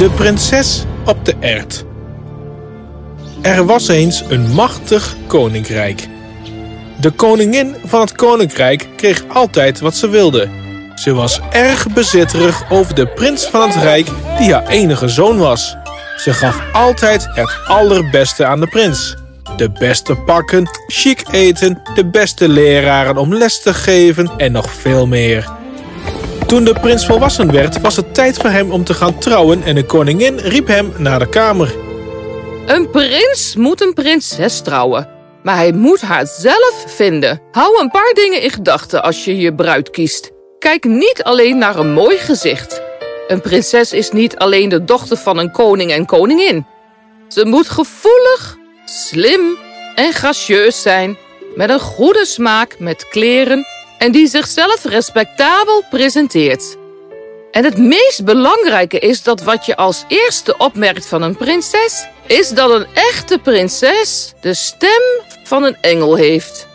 De prinses op de ert. Er was eens een machtig koninkrijk. De koningin van het koninkrijk kreeg altijd wat ze wilde. Ze was erg bezitterig over de prins van het rijk die haar enige zoon was. Ze gaf altijd het allerbeste aan de prins. De beste pakken, chic eten, de beste leraren om les te geven en nog veel meer. Toen de prins volwassen werd, was het tijd voor hem om te gaan trouwen en de koningin riep hem naar de kamer. Een prins moet een prinses trouwen. Maar hij moet haar zelf vinden. Hou een paar dingen in gedachten als je je bruid kiest. Kijk niet alleen naar een mooi gezicht. Een prinses is niet alleen de dochter van een koning en koningin. Ze moet gevoelig, slim en gracieus zijn. Met een goede smaak met kleren en die zichzelf respectabel presenteert. En het meest belangrijke is dat wat je als eerste opmerkt van een prinses, is dat een echte prinses de stem van een engel heeft.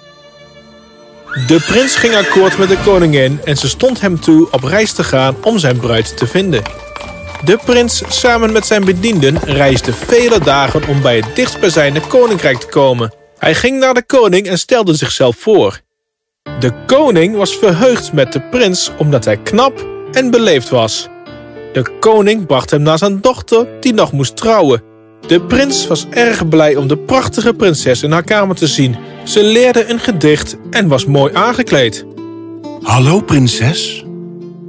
De prins ging akkoord met de koningin en ze stond hem toe op reis te gaan om zijn bruid te vinden. De prins samen met zijn bedienden reisde vele dagen om bij het dichtstbijzijnde koninkrijk te komen. Hij ging naar de koning en stelde zichzelf voor. De koning was verheugd met de prins omdat hij knap en beleefd was. De koning bracht hem naar zijn dochter die nog moest trouwen. De prins was erg blij om de prachtige prinses in haar kamer te zien. Ze leerde een gedicht en was mooi aangekleed. Hallo, prinses.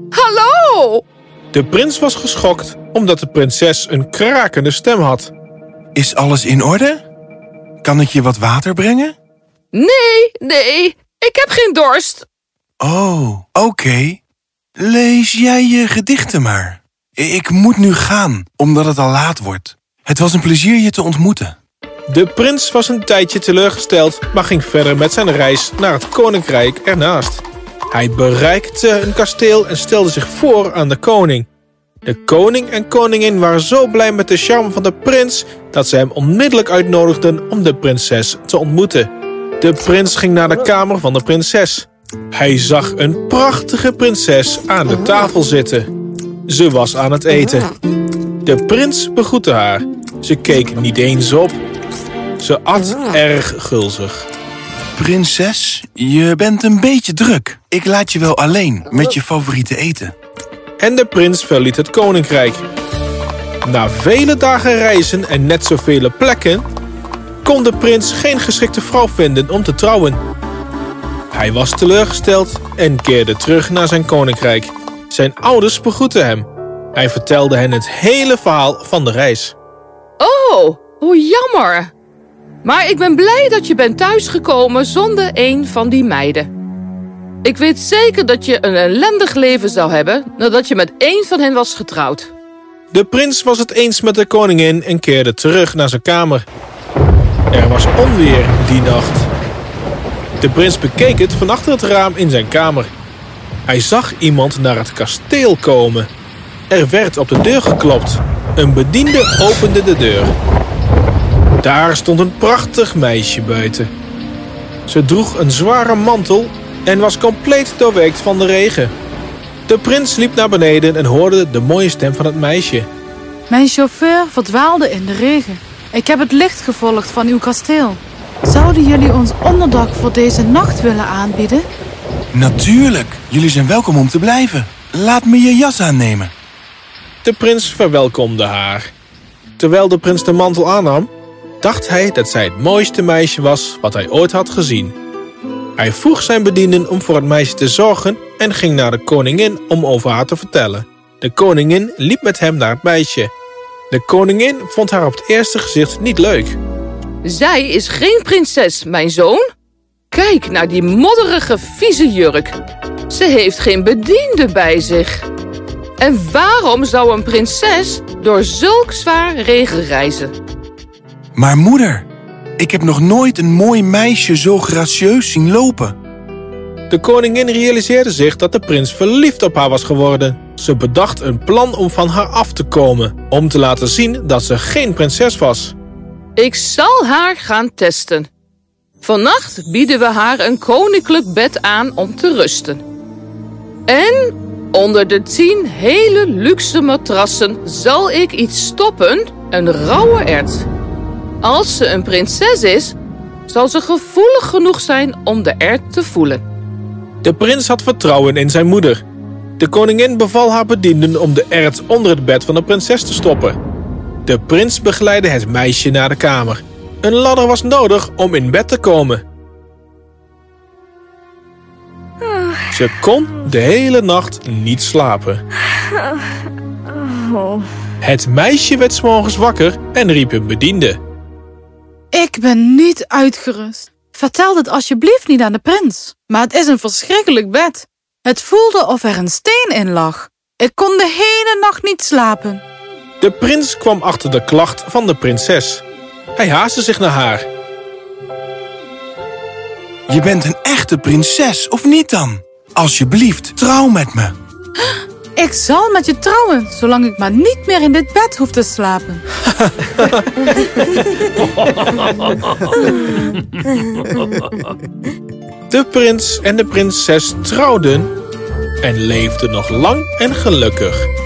Hallo! De prins was geschokt omdat de prinses een krakende stem had. Is alles in orde? Kan ik je wat water brengen? Nee, nee, ik heb geen dorst. Oh, oké. Lees jij je gedichten maar. Ik moet nu gaan, omdat het al laat wordt. Het was een plezier je te ontmoeten. De prins was een tijdje teleurgesteld, maar ging verder met zijn reis naar het koninkrijk ernaast. Hij bereikte een kasteel en stelde zich voor aan de koning. De koning en koningin waren zo blij met de charme van de prins dat ze hem onmiddellijk uitnodigden om de prinses te ontmoeten. De prins ging naar de kamer van de prinses. Hij zag een prachtige prinses aan de tafel zitten. Ze was aan het eten. De prins begroette haar. Ze keek niet eens op. Ze at erg gulzig. Prinses, je bent een beetje druk. Ik laat je wel alleen met je favoriete eten. En de prins verliet het koninkrijk. Na vele dagen reizen en net zoveel plekken... kon de prins geen geschikte vrouw vinden om te trouwen. Hij was teleurgesteld en keerde terug naar zijn koninkrijk. Zijn ouders begroetten hem. Hij vertelde hen het hele verhaal van de reis. Oh, hoe jammer. Maar ik ben blij dat je bent thuisgekomen zonder een van die meiden. Ik weet zeker dat je een ellendig leven zou hebben nadat je met één van hen was getrouwd. De prins was het eens met de koningin en keerde terug naar zijn kamer. Er was onweer die nacht. De prins bekeek het van achter het raam in zijn kamer. Hij zag iemand naar het kasteel komen. Er werd op de deur geklopt. Een bediende opende de deur. Daar stond een prachtig meisje buiten. Ze droeg een zware mantel en was compleet doorweekt van de regen. De prins liep naar beneden en hoorde de mooie stem van het meisje. Mijn chauffeur verdwaalde in de regen. Ik heb het licht gevolgd van uw kasteel. Zouden jullie ons onderdak voor deze nacht willen aanbieden? Natuurlijk, jullie zijn welkom om te blijven. Laat me je jas aannemen. De prins verwelkomde haar. Terwijl de prins de mantel aannam, dacht hij dat zij het mooiste meisje was wat hij ooit had gezien. Hij vroeg zijn bedienden om voor het meisje te zorgen en ging naar de koningin om over haar te vertellen. De koningin liep met hem naar het meisje. De koningin vond haar op het eerste gezicht niet leuk. Zij is geen prinses, mijn zoon. Kijk naar die modderige, vieze jurk. Ze heeft geen bediende bij zich. En waarom zou een prinses door zulk zwaar regen reizen? Maar moeder, ik heb nog nooit een mooi meisje zo gracieus zien lopen. De koningin realiseerde zich dat de prins verliefd op haar was geworden. Ze bedacht een plan om van haar af te komen, om te laten zien dat ze geen prinses was. Ik zal haar gaan testen. Vannacht bieden we haar een koninklijk bed aan om te rusten. En Onder de tien hele luxe matrassen zal ik iets stoppen, een rauwe ert. Als ze een prinses is, zal ze gevoelig genoeg zijn om de ert te voelen. De prins had vertrouwen in zijn moeder. De koningin beval haar bedienden om de ert onder het bed van de prinses te stoppen. De prins begeleidde het meisje naar de kamer. Een ladder was nodig om in bed te komen. Ze kon de hele nacht niet slapen. Het meisje werd 's morgens wakker en riep een bediende. Ik ben niet uitgerust. Vertel dit alsjeblieft niet aan de prins. Maar het is een verschrikkelijk bed. Het voelde of er een steen in lag. Ik kon de hele nacht niet slapen. De prins kwam achter de klacht van de prinses. Hij haastte zich naar haar. Je bent een echte prinses, of niet dan? Alsjeblieft, trouw met me. Ik zal met je trouwen, zolang ik maar niet meer in dit bed hoef te slapen. De prins en de prinses trouwden en leefden nog lang en gelukkig.